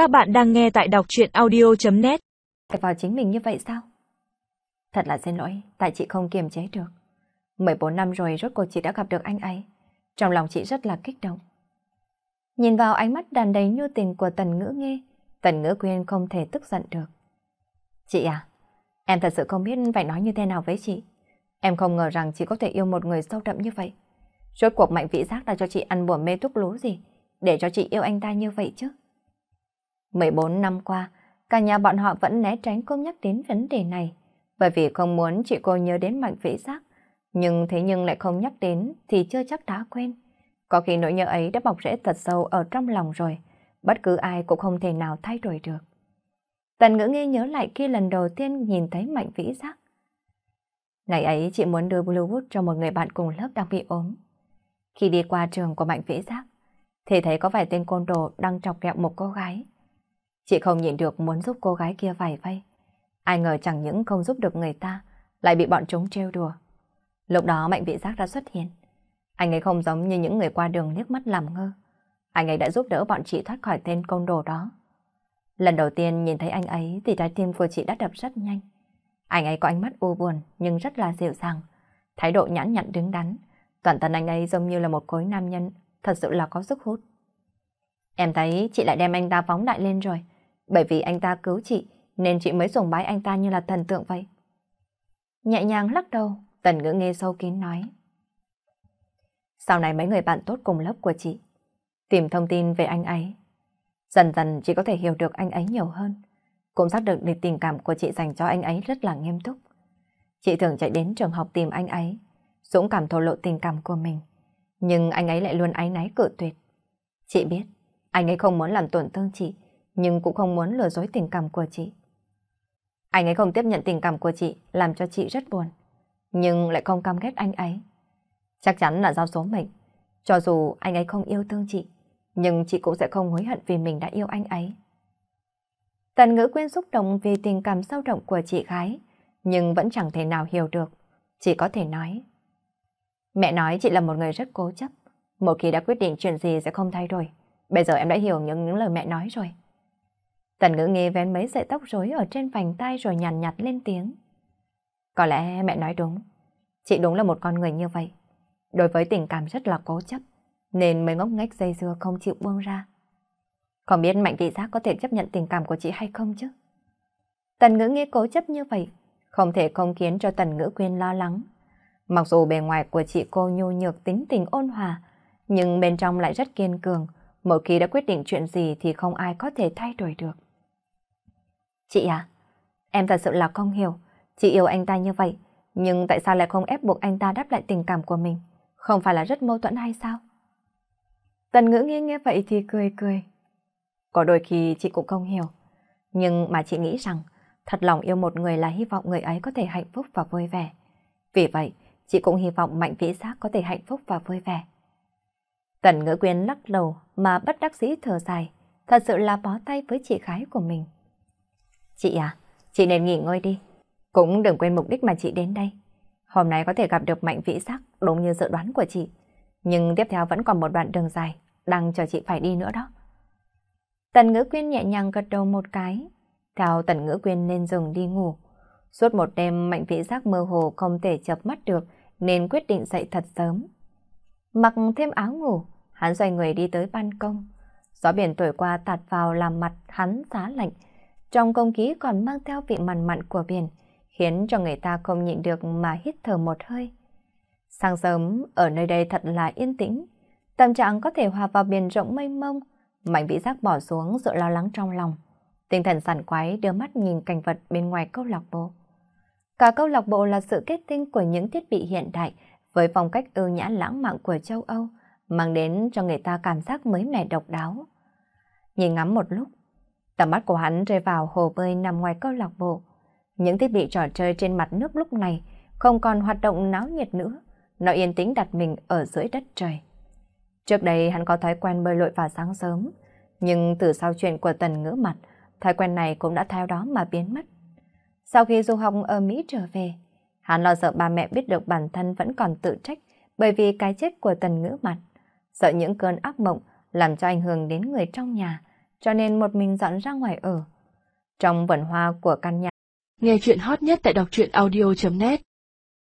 Các bạn đang nghe tại đọc chuyện audio.net vào chính mình như vậy sao? Thật là xin lỗi, tại chị không kiềm chế được. 14 năm rồi rốt cuộc chị đã gặp được anh ấy. Trong lòng chị rất là kích động. Nhìn vào ánh mắt đàn đầy nhu tình của tần ngữ nghe, tần ngữ quyên không thể tức giận được. Chị à, em thật sự không biết phải nói như thế nào với chị. Em không ngờ rằng chị có thể yêu một người sâu đậm như vậy. Rốt cuộc mạnh vĩ giác đã cho chị ăn bùa mê thuốc lú gì, để cho chị yêu anh ta như vậy chứ. 14 năm qua, cả nhà bọn họ vẫn né tránh không nhắc đến vấn đề này, bởi vì không muốn chị cô nhớ đến mạnh vĩ giác. Nhưng thế nhưng lại không nhắc đến thì chưa chắc đã quên. Có khi nỗi nhớ ấy đã bọc rễ thật sâu ở trong lòng rồi, bất cứ ai cũng không thể nào thay đổi được. Tần ngữ nghe nhớ lại khi lần đầu tiên nhìn thấy mạnh vĩ giác. Ngày ấy chị muốn đưa Bluewood cho một người bạn cùng lớp đang bị ốm. Khi đi qua trường của mạnh vĩ giác, thì thấy có vài tên côn đồ đang chọc ghẹo một cô gái. Chị không nhịn được muốn giúp cô gái kia vài vay. Ai ngờ chẳng những không giúp được người ta, lại bị bọn chúng trêu đùa. Lúc đó mạnh vị giác đã xuất hiện. Anh ấy không giống như những người qua đường liếc mắt làm ngơ. Anh ấy đã giúp đỡ bọn chị thoát khỏi tên côn đồ đó. Lần đầu tiên nhìn thấy anh ấy thì trái tim của chị đã đập rất nhanh. Anh ấy có ánh mắt u buồn nhưng rất là dịu dàng. Thái độ nhãn nhặn đứng đắn. Toàn thân anh ấy giống như là một khối nam nhân, thật sự là có sức hút. Em thấy chị lại đem anh ta phóng đại lên rồi. Bởi vì anh ta cứu chị, nên chị mới sùng bái anh ta như là thần tượng vậy. Nhẹ nhàng lắc đầu, tần ngữ nghe sâu kín nói. Sau này mấy người bạn tốt cùng lớp của chị, tìm thông tin về anh ấy. Dần dần chị có thể hiểu được anh ấy nhiều hơn. Cũng xác được được tình cảm của chị dành cho anh ấy rất là nghiêm túc. Chị thường chạy đến trường học tìm anh ấy, dũng cảm thổ lộ tình cảm của mình. Nhưng anh ấy lại luôn áy náy cự tuyệt. Chị biết, anh ấy không muốn làm tổn thương chị, nhưng cũng không muốn lừa dối tình cảm của chị. Anh ấy không tiếp nhận tình cảm của chị, làm cho chị rất buồn, nhưng lại không căm ghét anh ấy. Chắc chắn là do số mệnh. Cho dù anh ấy không yêu thương chị, nhưng chị cũng sẽ không hối hận vì mình đã yêu anh ấy. Tần ngữ quyên xúc động vì tình cảm sâu động của chị gái, nhưng vẫn chẳng thể nào hiểu được. Chỉ có thể nói. Mẹ nói chị là một người rất cố chấp. Một khi đã quyết định chuyện gì sẽ không thay đổi. Bây giờ em đã hiểu những, những lời mẹ nói rồi. Tần ngữ nghi vén mấy sợi tóc rối ở trên vành tay rồi nhàn nhạt, nhạt lên tiếng. Có lẽ mẹ nói đúng. Chị đúng là một con người như vậy. Đối với tình cảm rất là cố chấp, nên mới ngốc nghếch dây dưa không chịu buông ra. Không biết mạnh vị giác có thể chấp nhận tình cảm của chị hay không chứ? Tần ngữ nghi cố chấp như vậy, không thể không khiến cho tần ngữ quyên lo lắng. Mặc dù bề ngoài của chị cô nhu nhược tính tình ôn hòa, nhưng bên trong lại rất kiên cường, Mỗi khi đã quyết định chuyện gì thì không ai có thể thay đổi được. Chị à, em thật sự là không hiểu. Chị yêu anh ta như vậy, nhưng tại sao lại không ép buộc anh ta đáp lại tình cảm của mình? Không phải là rất mâu thuẫn hay sao? Tần ngữ nghe nghe vậy thì cười cười. Có đôi khi chị cũng không hiểu. Nhưng mà chị nghĩ rằng thật lòng yêu một người là hy vọng người ấy có thể hạnh phúc và vui vẻ. Vì vậy, chị cũng hy vọng mạnh vĩ giác có thể hạnh phúc và vui vẻ. Tần ngữ quyên lắc đầu mà bất đắc dĩ thở dài, thật sự là bó tay với chị gái của mình. Chị à, chị nên nghỉ ngơi đi. Cũng đừng quên mục đích mà chị đến đây. Hôm nay có thể gặp được mạnh vĩ sắc đúng như dự đoán của chị. Nhưng tiếp theo vẫn còn một đoạn đường dài, đang chờ chị phải đi nữa đó. Tần ngữ quyên nhẹ nhàng gật đầu một cái. Theo tần ngữ quyên lên giường đi ngủ. Suốt một đêm mạnh vĩ giác mơ hồ không thể chập mắt được nên quyết định dậy thật sớm. Mặc thêm áo ngủ, hắn xoay người đi tới ban công. Gió biển thổi qua tạt vào làm mặt hắn giá lạnh, trong không khí còn mang theo vị mặn mặn của biển, khiến cho người ta không nhịn được mà hít thở một hơi. Sáng sớm, ở nơi đây thật là yên tĩnh, tâm trạng có thể hòa vào biển rộng mênh mông, mạnh vĩ giác bỏ xuống sự lo lắng trong lòng. Tinh thần sảng quái đưa mắt nhìn cảnh vật bên ngoài câu lạc bộ. Cả câu lạc bộ là sự kết tinh của những thiết bị hiện đại với phong cách ưu nhã lãng mạn của châu Âu, mang đến cho người ta cảm giác mới mẻ độc đáo. Nhìn ngắm một lúc, Tầm mắt của hắn rơi vào hồ bơi nằm ngoài câu lạc bộ. Những thiết bị trò chơi trên mặt nước lúc này không còn hoạt động náo nhiệt nữa. Nó yên tĩnh đặt mình ở dưới đất trời. Trước đây hắn có thói quen bơi lội vào sáng sớm, nhưng từ sau chuyện của tần ngữ mặt, thói quen này cũng đã theo đó mà biến mất. Sau khi du học ở Mỹ trở về, hắn lo sợ ba mẹ biết được bản thân vẫn còn tự trách bởi vì cái chết của tần ngữ mặt. Sợ những cơn ác mộng làm cho ảnh hưởng đến người trong nhà, cho nên một mình dọn ra ngoài ở. Trong vườn hoa của căn nhà. Nghe chuyện hot nhất tại đọc truyện audio.net